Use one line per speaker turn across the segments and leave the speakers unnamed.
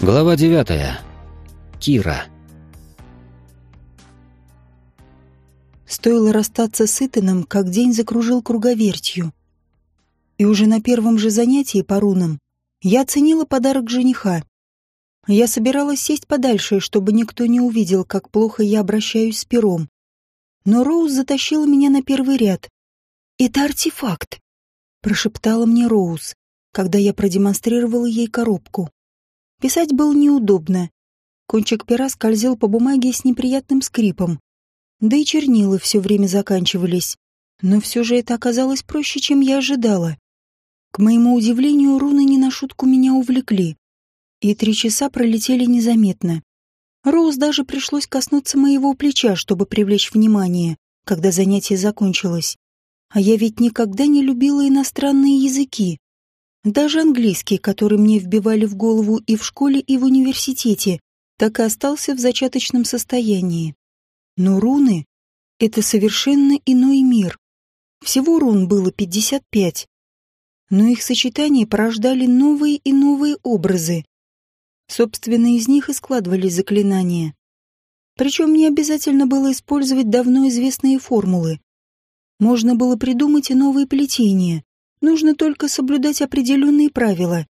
Глава девятая. Кира.
Стоило расстаться с Итаном, как день закружил круговертью. И уже на первом же занятии по рунам я оценила подарок жениха. Я собиралась сесть подальше, чтобы никто не увидел, как плохо я обращаюсь с пером. Но Роуз затащила меня на первый ряд. «Это артефакт», — прошептала мне Роуз, когда я продемонстрировала ей коробку. Писать было неудобно. Кончик пера скользил по бумаге с неприятным скрипом. Да и чернила все время заканчивались. Но все же это оказалось проще, чем я ожидала. К моему удивлению, руны не на шутку меня увлекли. И три часа пролетели незаметно. Роуз даже пришлось коснуться моего плеча, чтобы привлечь внимание, когда занятие закончилось. А я ведь никогда не любила иностранные языки. Даже английский, который мне вбивали в голову и в школе, и в университете, так и остался в зачаточном состоянии. Но руны — это совершенно иной мир. Всего рун было 55. Но их сочетания порождали новые и новые образы. Собственно, из них и складывались заклинания. Причем не обязательно было использовать давно известные формулы. Можно было придумать и новые плетения. Нужно только соблюдать определенные правила.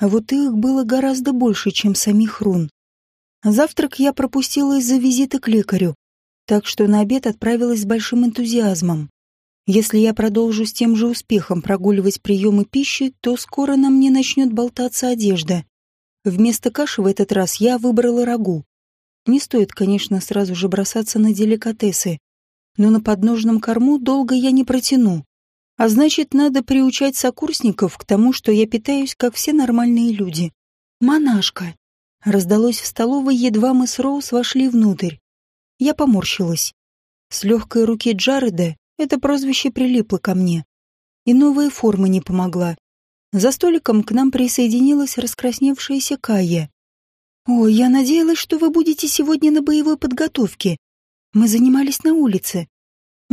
А вот их было гораздо больше, чем самих рун. Завтрак я пропустила из-за визита к лекарю, так что на обед отправилась с большим энтузиазмом. Если я продолжу с тем же успехом прогуливать приемы пищи, то скоро на мне начнет болтаться одежда. Вместо каши в этот раз я выбрала рагу. Не стоит, конечно, сразу же бросаться на деликатесы, но на подножном корму долго я не протяну. А значит, надо приучать сокурсников к тому, что я питаюсь, как все нормальные люди. «Монашка!» Раздалось в столовой, едва мы с Роуз вошли внутрь. Я поморщилась. С легкой руки Джареда это прозвище прилипло ко мне. И новая форма не помогла. За столиком к нам присоединилась раскрасневшаяся Кая. «О, я надеялась, что вы будете сегодня на боевой подготовке. Мы занимались на улице».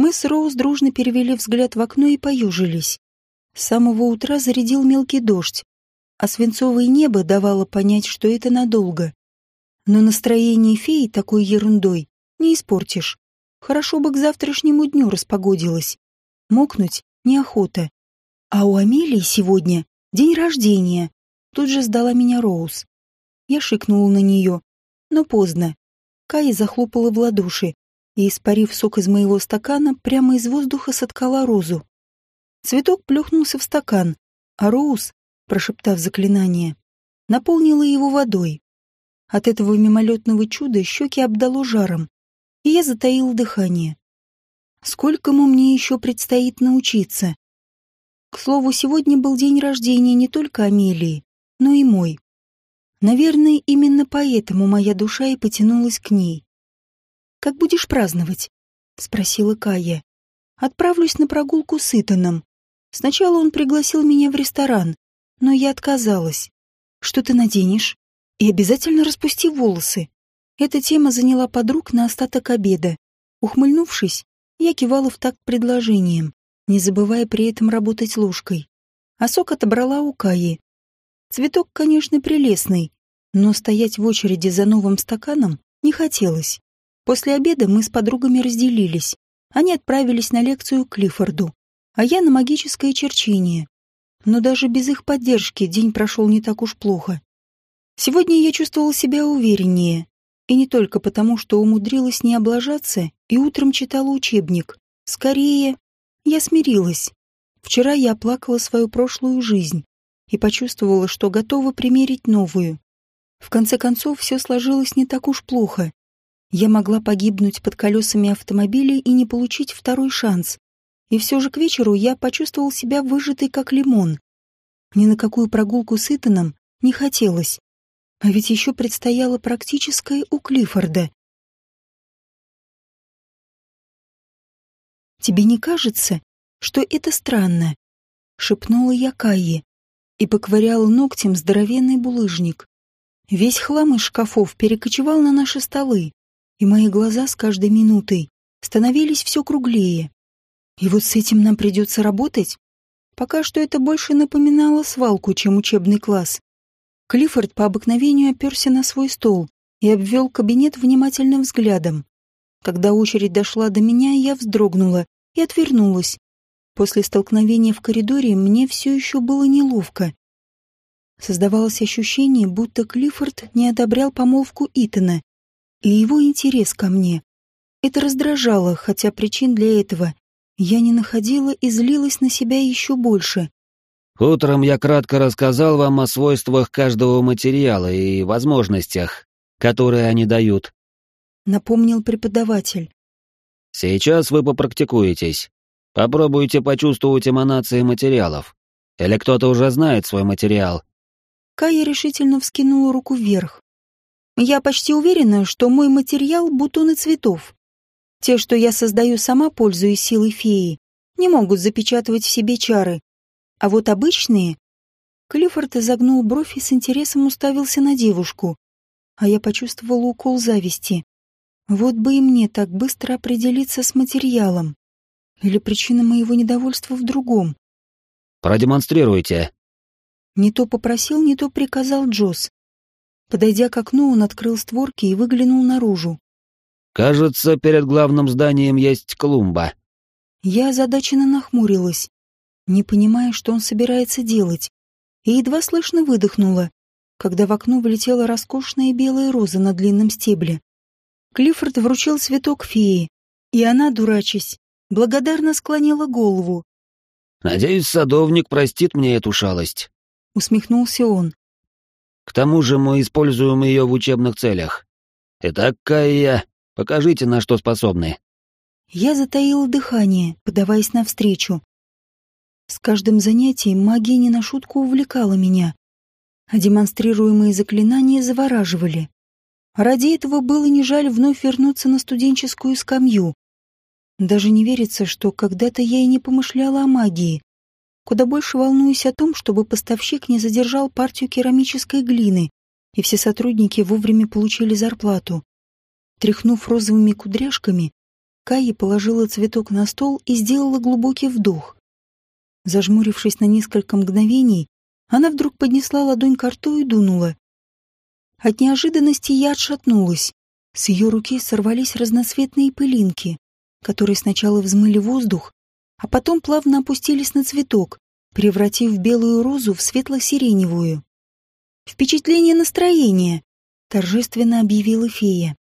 Мы с Роуз дружно перевели взгляд в окно и поюжились. С самого утра зарядил мелкий дождь, а свинцовое небо давало понять, что это надолго. Но настроение феи такой ерундой не испортишь. Хорошо бы к завтрашнему дню распогодилось. Мокнуть неохота. А у Амелии сегодня день рождения. Тут же сдала меня Роуз. Я шикнула на нее, но поздно. Кая захлопала в ладоши и, испарив сок из моего стакана, прямо из воздуха соткала розу. Цветок плюхнулся в стакан, а Роуз, прошептав заклинание, наполнила его водой. От этого мимолетного чуда щеки обдало жаром, и я затаил дыхание. Сколькому мне еще предстоит научиться? К слову, сегодня был день рождения не только Амелии, но и мой. Наверное, именно поэтому моя душа и потянулась к ней. «Как будешь праздновать?» — спросила Кая. «Отправлюсь на прогулку с Итаном. Сначала он пригласил меня в ресторан, но я отказалась. Что ты наденешь? И обязательно распусти волосы. Эта тема заняла подруг на остаток обеда. Ухмыльнувшись, я кивала в такт предложением, не забывая при этом работать ложкой. А сок отобрала у Каи. Цветок, конечно, прелестный, но стоять в очереди за новым стаканом не хотелось. После обеда мы с подругами разделились. Они отправились на лекцию к Клиффорду, а я на магическое черчение. Но даже без их поддержки день прошел не так уж плохо. Сегодня я чувствовала себя увереннее, и не только потому, что умудрилась не облажаться и утром читала учебник. Скорее, я смирилась. Вчера я оплакала свою прошлую жизнь и почувствовала, что готова примерить новую. В конце концов, все сложилось не так уж плохо. Я могла погибнуть под колесами автомобиля и не получить второй шанс. И все же к вечеру я почувствовал себя выжатой как лимон. Ни на какую прогулку с Итаном не хотелось. А ведь еще предстояло практическое у Клиффорда. «Тебе не кажется, что это странно?» — шепнула я Кайе и поковыряла ногтем здоровенный булыжник. Весь хлам из шкафов перекочевал на наши столы, и мои глаза с каждой минутой становились все круглее. И вот с этим нам придется работать? Пока что это больше напоминало свалку, чем учебный класс. Клиффорд по обыкновению оперся на свой стол и обвел кабинет внимательным взглядом. Когда очередь дошла до меня, я вздрогнула и отвернулась. После столкновения в коридоре мне все еще было неловко. Создавалось ощущение, будто Клиффорд не одобрял помолвку Итана и его интерес ко мне. Это раздражало, хотя причин для этого я не находила и злилась на себя еще больше.
Утром я кратко рассказал вам о свойствах каждого материала и возможностях, которые они дают.
Напомнил преподаватель.
Сейчас вы попрактикуетесь. Попробуйте почувствовать эманации материалов. Или кто-то уже знает свой материал.
Кая решительно вскинула руку вверх. Я почти уверена, что мой материал — бутоны цветов. Те, что я создаю сама, пользуясь силой феи, не могут запечатывать в себе чары. А вот обычные... Клиффорд изогнул бровь и с интересом уставился на девушку. А я почувствовала укол зависти. Вот бы и мне так быстро определиться с материалом. Или причина моего недовольства в другом.
«Продемонстрируйте».
Не то попросил, не то приказал Джосс. Подойдя к окну, он открыл створки и выглянул наружу.
«Кажется, перед главным зданием есть клумба».
Я озадаченно нахмурилась, не понимая, что он собирается делать, и едва слышно выдохнула, когда в окно влетела роскошная белая роза на длинном стебле. Клиффорд вручил цветок феи, и она, дурачась, благодарно склонила голову.
«Надеюсь, садовник простит мне эту шалость», —
усмехнулся он.
К тому же мы используем ее в учебных целях. Итак, Кая, покажите, на что способны».
Я затаила дыхание, подаваясь навстречу. С каждым занятием магия не на шутку увлекала меня, а демонстрируемые заклинания завораживали. Ради этого было не жаль вновь вернуться на студенческую скамью. Даже не верится, что когда-то я и не помышляла о магии. Куда больше волнуюсь о том, чтобы поставщик не задержал партию керамической глины, и все сотрудники вовремя получили зарплату. Тряхнув розовыми кудряшками, Кайя положила цветок на стол и сделала глубокий вдох. Зажмурившись на несколько мгновений, она вдруг поднесла ладонь к рту и дунула. От неожиданности я отшатнулась. С ее руки сорвались разноцветные пылинки, которые сначала взмыли воздух, а потом плавно опустились на цветок, превратив белую розу в светло-сиреневую. «Впечатление настроения», — торжественно объявила фея.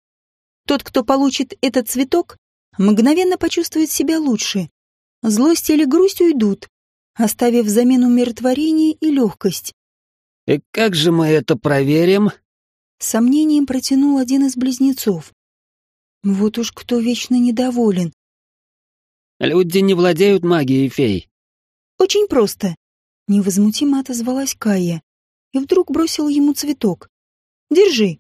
«Тот, кто получит этот цветок, мгновенно почувствует себя лучше. Злость или грусть уйдут, оставив взамен умиротворение и легкость».
«И как же мы это проверим?»
С сомнением протянул один из близнецов. Вот уж кто вечно недоволен,
Люди не владеют магией фей.
Очень просто. Невозмутимо отозвалась Кая и вдруг бросила ему цветок. Держи.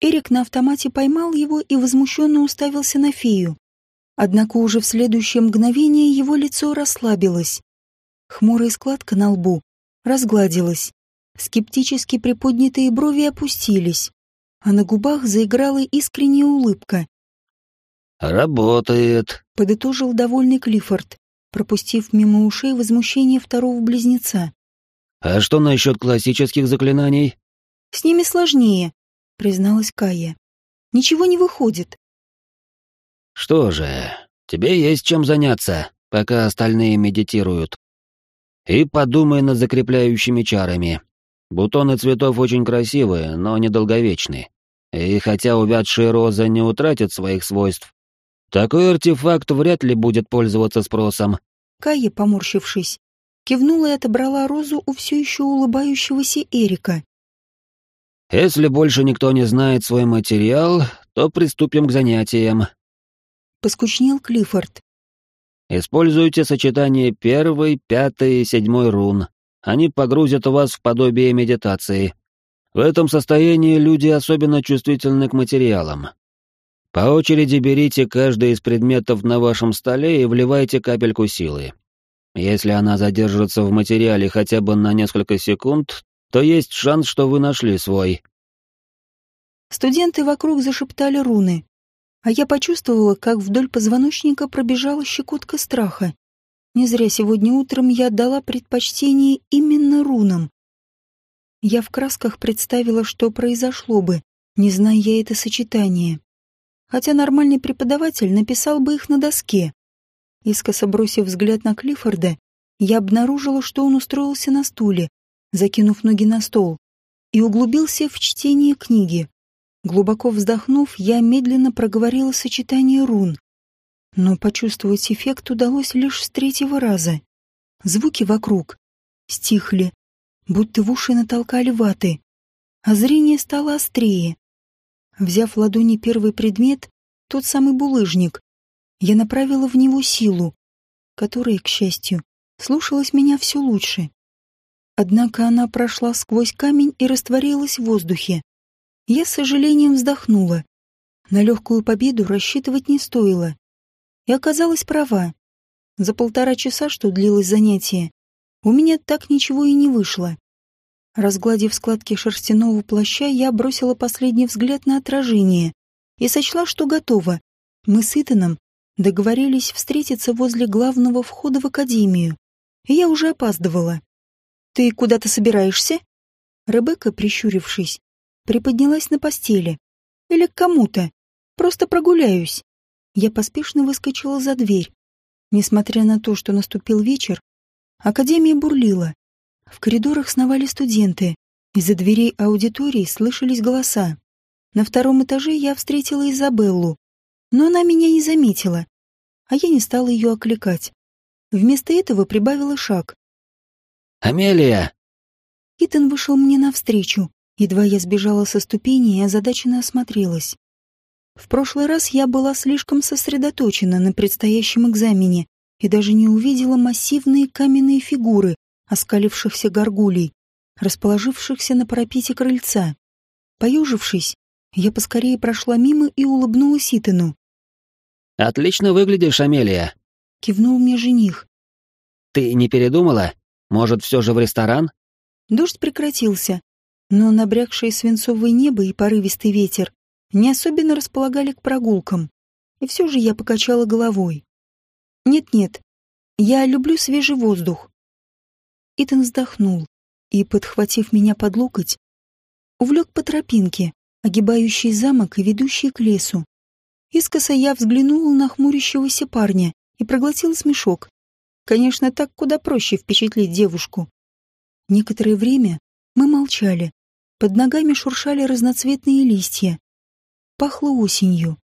Эрик на автомате поймал его и возмущенно уставился на фею. Однако уже в следующее мгновение его лицо расслабилось. Хмурая складка на лбу разгладилась. Скептически приподнятые брови опустились, а на губах заиграла искренняя улыбка.
«Работает», —
подытожил довольный Клиффорд, пропустив мимо ушей возмущение второго близнеца.
«А что насчет классических заклинаний?»
«С ними сложнее», — призналась Кая. «Ничего не выходит».
«Что же, тебе есть чем заняться, пока остальные медитируют. И подумай над закрепляющими чарами. Бутоны цветов очень красивые, но недолговечны. И хотя увядшая роза не утратит своих свойств, такой артефакт вряд ли будет пользоваться спросом.
Кая, поморщившись, кивнула и отобрала розу у все еще улыбающегося Эрика.
Если больше никто не знает свой материал, то приступим к занятиям.
Поскучнел Клиффорд.
Используйте сочетание первой, пятой и седьмой рун. Они погрузят вас в подобие медитации. В этом состоянии люди особенно чувствительны к материалам. По очереди берите каждый из предметов на вашем столе и вливайте капельку силы. Если она задержится в материале хотя бы на несколько секунд, то есть шанс, что вы нашли свой.
Студенты вокруг зашептали руны, а я почувствовала, как вдоль позвоночника пробежала щекотка страха. Не зря сегодня утром я отдала предпочтение именно рунам. Я в красках представила, что произошло бы, не зная я это сочетание. Хотя нормальный преподаватель написал бы их на доске. Искоса бросив взгляд на Клиффорда, я обнаружила, что он устроился на стуле, закинув ноги на стол, и углубился в чтение книги. Глубоко вздохнув, я медленно проговорила сочетание рун. Но почувствовать эффект удалось лишь с третьего раза. Звуки вокруг стихли, будто в уши натолкали ваты, а зрение стало острее. Взяв в ладони первый предмет, тот самый булыжник, я направила в него силу, которая, к счастью, слушалась меня все лучше. Однако она прошла сквозь камень и растворилась в воздухе. Я с сожалением вздохнула. На легкую победу рассчитывать не стоило. И оказалась права. За полтора часа, что длилось занятие, у меня так ничего и не вышло. Разгладив складки шерстяного плаща, я бросила последний взгляд на отражение и сочла, что готова. Мы с Итаном договорились встретиться возле главного входа в академию, и я уже опаздывала. «Ты куда-то собираешься?» Ребекка, прищурившись, приподнялась на постели. «Или к кому-то. Просто прогуляюсь». Я поспешно выскочила за дверь. Несмотря на то, что наступил вечер, академия бурлила. В коридорах сновали студенты. Из-за дверей аудитории слышались голоса. На втором этаже я встретила Изабеллу, но она меня не заметила, а я не стала ее окликать. Вместо этого прибавила шаг.
«Амелия!»
Итан вышел мне навстречу. Едва я сбежала со ступени и озадаченно осмотрелась. В прошлый раз я была слишком сосредоточена на предстоящем экзамене и даже не увидела массивные каменные фигуры оскалившихся горгулей, расположившихся на парапете крыльца. Поюжившись, я поскорее прошла мимо и улыбнулась Итану.
«Отлично выглядишь, Амелия», —
кивнул мне жених.
«Ты не передумала? Может, все же в ресторан?
Дождь прекратился, но набрякшее свинцовое небо и порывистый ветер не особенно располагали к прогулкам. И все же я покачала головой. Нет-нет, я люблю свежий воздух. Итан вздохнул и, подхватив меня под локоть, увлек по тропинке, огибающей замок и ведущей к лесу. Искоса я взглянула на хмурящегося парня и проглотил смешок. Конечно, так куда проще впечатлить девушку. Некоторое время мы молчали. Под ногами шуршали разноцветные листья. Пахло осенью.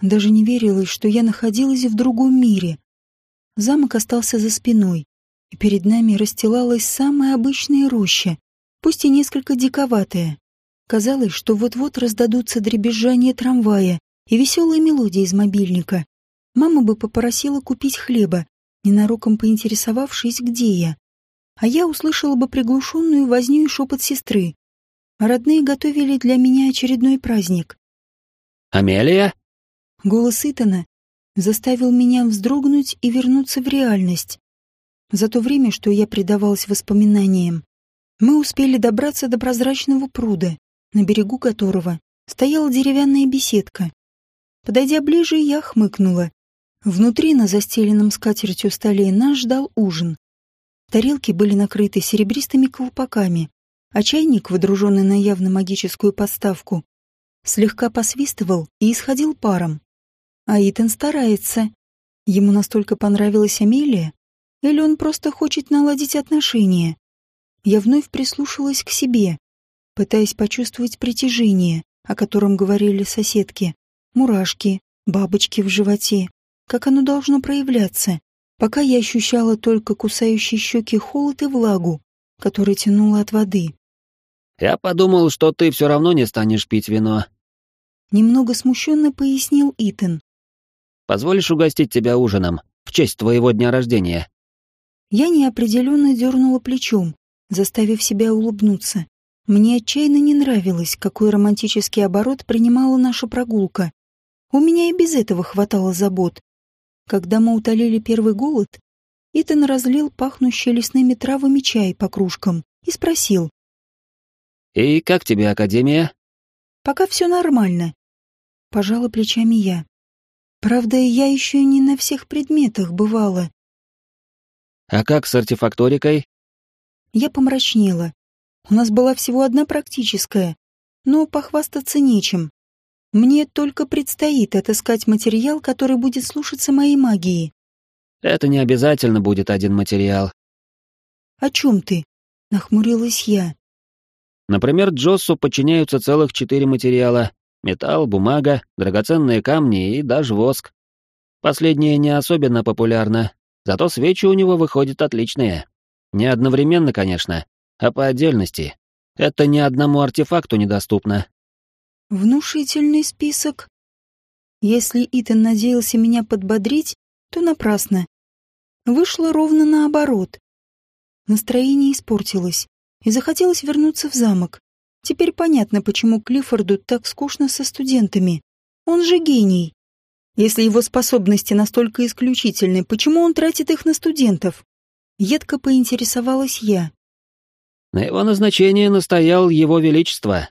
Даже не верилось, что я находилась в другом мире. Замок остался за спиной, и перед нами расстилалась самая обычная роща, пусть и несколько диковатая. Казалось, что вот-вот раздадутся дребезжание трамвая и веселые мелодии из мобильника. Мама бы попросила купить хлеба, ненароком поинтересовавшись, где я. А я услышала бы приглушенную возню и шепот сестры. Родные готовили для меня очередной праздник.
«Амелия?»
Голос Итана заставил меня вздрогнуть и вернуться в реальность. За то время, что я предавалась воспоминаниям, мы успели добраться до прозрачного пруда, на берегу которого стояла деревянная беседка. Подойдя ближе, я хмыкнула. Внутри, на застеленном скатертью столе, нас ждал ужин. Тарелки были накрыты серебристыми колпаками, а чайник, водруженный на явно магическую подставку, слегка посвистывал и исходил паром. А Итан старается. Ему настолько понравилась Амелия, или он просто хочет наладить отношения? Я вновь прислушалась к себе, пытаясь почувствовать притяжение, о котором говорили соседки, мурашки, бабочки в животе, как оно должно проявляться, пока я ощущала только кусающие щеки холод и влагу, который тянула от воды.
«Я подумал, что ты все равно не станешь пить вино».
Немного смущенно пояснил Итан.
«Позволишь угостить тебя ужином в честь твоего дня рождения?»
Я неопределенно дернула плечом, заставив себя улыбнуться. Мне отчаянно не нравилось, какой романтический оборот принимала наша прогулка. У меня и без этого хватало забот. Когда мы утолили первый голод, Итан разлил пахнущий лесными травами чай по кружкам и спросил.
«И как тебе Академия?»
«Пока все нормально». Пожала плечами я. Правда, я еще не на всех предметах бывала.
«А как с артефакторикой?»
Я помрачнела. У нас была всего одна практическая, но похвастаться нечем. Мне только предстоит отыскать материал, который будет слушаться моей магии.
Это не обязательно будет один материал.
О чем ты? Нахмурилась я.
Например, Джоссу подчиняются целых четыре материала. Металл, бумага, драгоценные камни и даже воск. Последнее не особенно популярно, зато свечи у него выходят отличные. Не одновременно, конечно, а по отдельности. Это ни одному артефакту недоступно.
Внушительный список. Если Итан надеялся меня подбодрить, то напрасно. Вышло ровно наоборот. Настроение испортилось, и захотелось вернуться в замок. Теперь понятно, почему Клиффорду так скучно со студентами. Он же гений. Если его способности настолько исключительны, почему он тратит их на студентов? Едко поинтересовалась я.
На его назначение настоял его величество.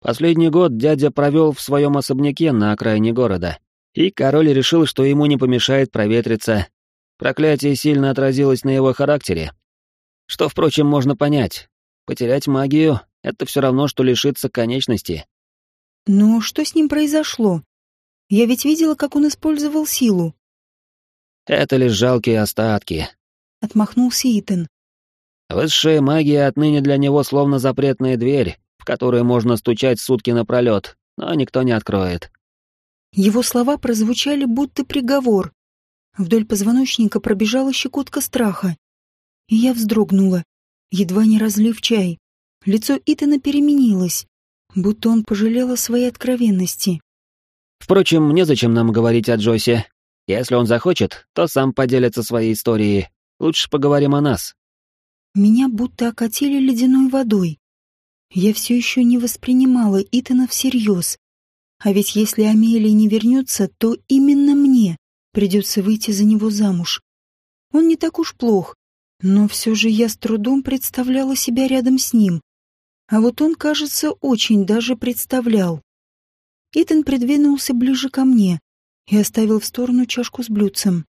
Последний год дядя провел в своем особняке на окраине города, и король решил, что ему не помешает проветриться. Проклятие сильно отразилось на его характере. Что, впрочем, можно понять. Потерять магию — это все равно, что лишиться конечности.
Но что с ним произошло? Я ведь видела, как он использовал силу.
Это лишь жалкие остатки, —
отмахнулся Итан.
«Высшая магия отныне для него словно запретная дверь, в которую можно стучать сутки напролет, но никто не откроет».
Его слова прозвучали будто приговор. Вдоль позвоночника пробежала щекотка страха. И я вздрогнула, едва не разлив чай. Лицо Итана переменилось, будто он пожалел о своей откровенности.
«Впрочем, незачем нам говорить о Джосе. Если он захочет, то сам поделится своей историей, Лучше поговорим о нас.
Меня будто окатили ледяной водой. Я все еще не воспринимала Итана всерьез. А ведь если Амелия не вернется, то именно мне придется выйти за него замуж. Он не так уж плох, но все же я с трудом представляла себя рядом с ним. А вот он, кажется, очень даже представлял. Итан придвинулся ближе ко мне и оставил в сторону чашку с блюдцем,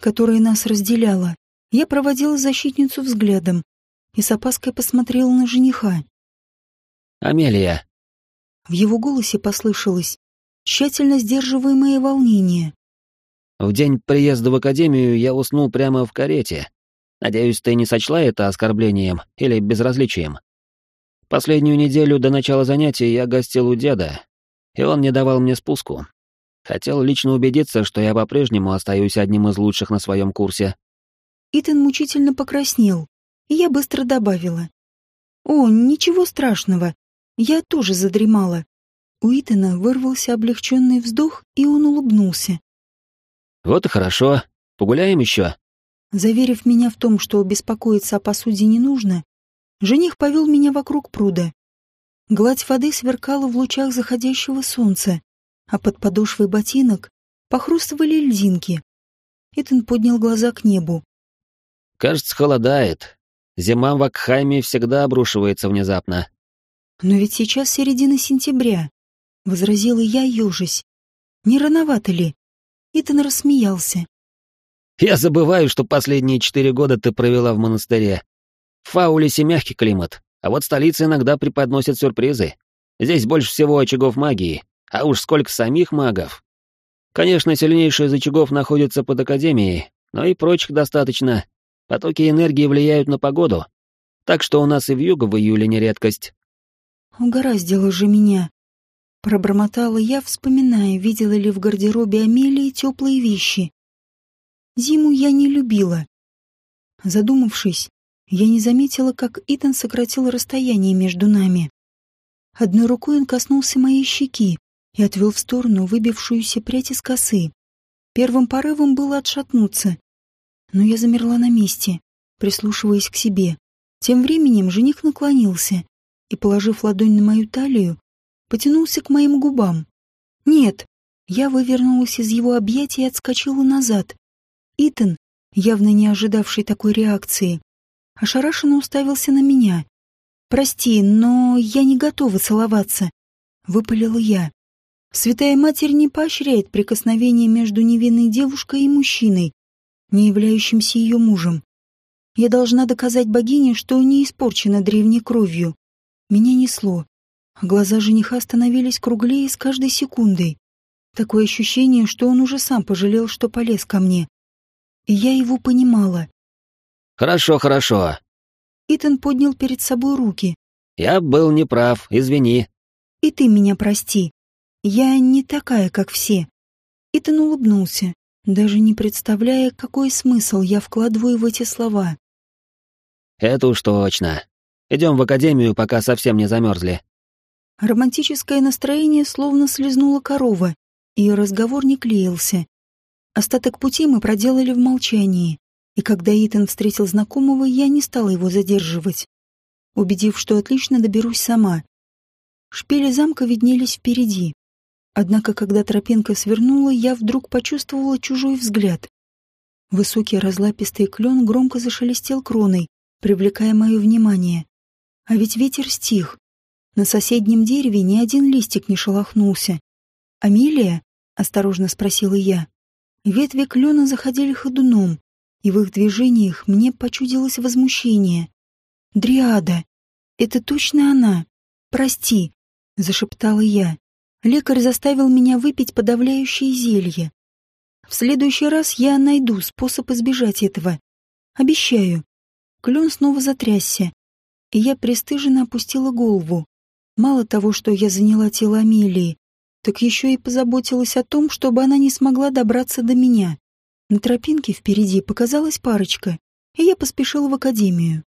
которая нас разделяла. Я проводила защитницу взглядом и с опаской посмотрела на жениха.
«Амелия!»
В его голосе послышалось тщательно сдерживаемое волнение.
«В день приезда в академию я уснул прямо в карете. Надеюсь, ты не сочла это оскорблением или безразличием. Последнюю неделю до начала занятий я гостил у деда, и он не давал мне спуску. Хотел лично убедиться, что я по-прежнему остаюсь одним из лучших на своем курсе,
Итан мучительно покраснел, и я быстро добавила. «О, ничего страшного. Я тоже задремала». У Итана вырвался облегченный вздох, и он улыбнулся.
«Вот и хорошо. Погуляем еще?»
Заверив меня в том, что беспокоиться о посуде не нужно, жених повел меня вокруг пруда. Гладь воды сверкала в лучах заходящего солнца, а под подошвой ботинок похрустывали льдинки. Итан поднял глаза к небу.
Кажется, холодает. Зима в Акхайме всегда обрушивается внезапно.
Но ведь сейчас середина сентября, — возразила я, ежась. Не рановато ли? Итан рассмеялся.
Я забываю, что последние четыре года ты провела в монастыре. В Фаулисе мягкий климат, а вот столица иногда преподносит сюрпризы. Здесь больше всего очагов магии, а уж сколько самих магов. Конечно, сильнейшие из очагов находятся под Академией, но и прочих достаточно, Потоки энергии влияют на погоду, так что у нас и в юго в июле не редкость.
Угораздило же меня. Пробормотала я, вспоминая, видела ли в гардеробе Амелии теплые вещи. Зиму я не любила. Задумавшись, я не заметила, как Итан сократил расстояние между нами. Одной рукой он коснулся моей щеки и отвел в сторону выбившуюся прядь из косы. Первым порывом было отшатнуться, но я замерла на месте, прислушиваясь к себе. Тем временем жених наклонился и, положив ладонь на мою талию, потянулся к моим губам. «Нет!» Я вывернулась из его объятий и отскочила назад. Итан, явно не ожидавший такой реакции, ошарашенно уставился на меня. «Прости, но я не готова целоваться», — выпалила я. Святая Матерь не поощряет прикосновение между невинной девушкой и мужчиной не являющимся ее мужем. Я должна доказать богине, что не испорчена древней кровью. Меня несло, а глаза жениха становились круглее с каждой секундой. Такое ощущение, что он уже сам пожалел, что полез ко мне. И я его понимала.
«Хорошо, хорошо».
Итан поднял перед собой руки.
«Я был неправ, извини».
«И ты меня прости. Я не такая, как все». Итан улыбнулся, даже не представляя, какой смысл я вкладываю в эти слова.
«Это уж точно. Идем в академию, пока совсем не замерзли».
Романтическое настроение словно слезнула корова, и разговор не клеился. Остаток пути мы проделали в молчании, и когда Итан встретил знакомого, я не стала его задерживать, убедив, что отлично доберусь сама. Шпили замка виднелись впереди. Однако, когда тропинка свернула, я вдруг почувствовала чужой взгляд. Высокий разлапистый клен громко зашелестел кроной, привлекая мое внимание. А ведь ветер стих. На соседнем дереве ни один листик не шелохнулся. «Амелия?» осторожно спросила я. Ветви клена заходили ходуном, и в их движениях мне почудилось возмущение. «Дриада! Это точно она! Прости!» — зашептала я. Лекарь заставил меня выпить подавляющее зелье. В следующий раз я найду способ избежать этого. Обещаю. Клен снова затрясся, и я пристыженно опустила голову. Мало того, что я заняла тело Амелии, так еще и позаботилась о том, чтобы она не смогла добраться до меня. На тропинке впереди показалась парочка, и я поспешила в академию.